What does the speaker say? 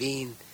intervene